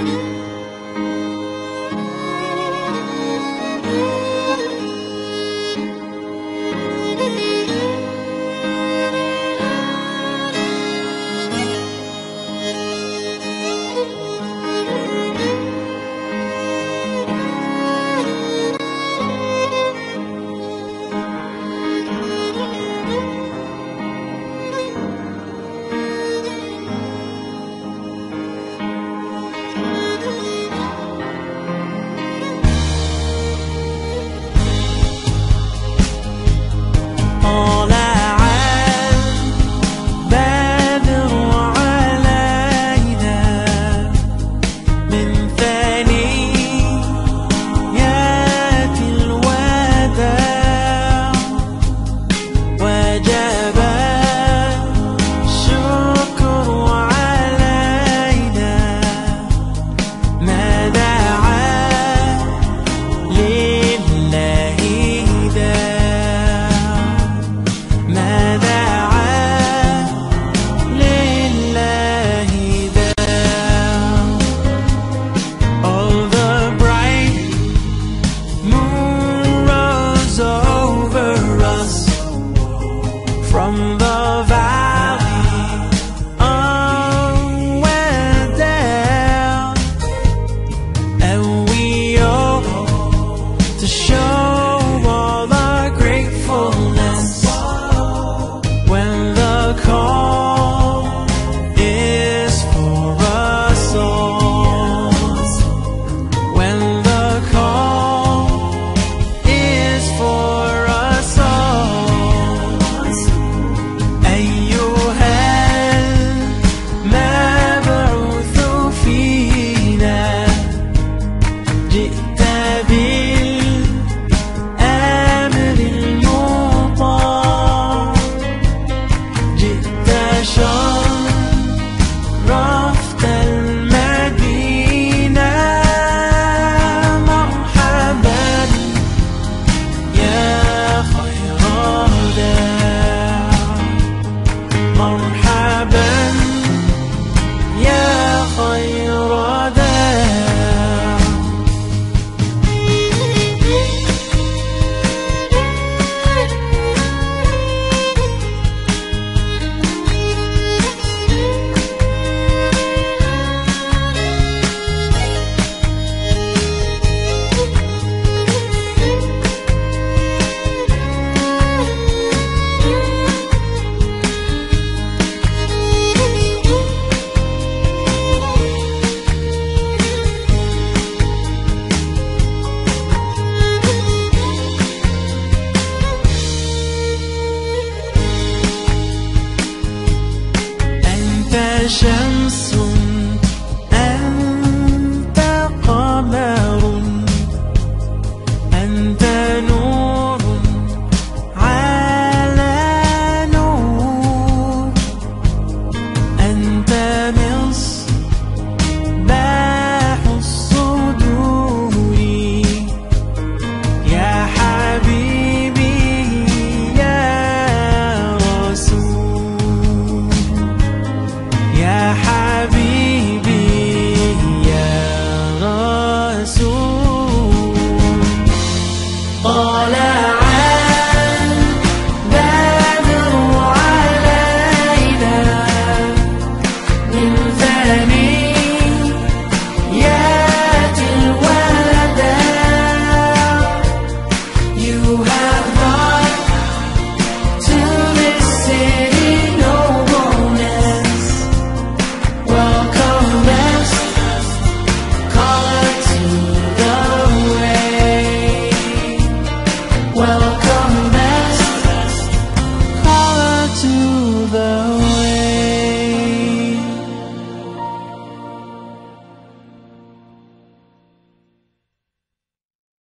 You. to show arm 生死。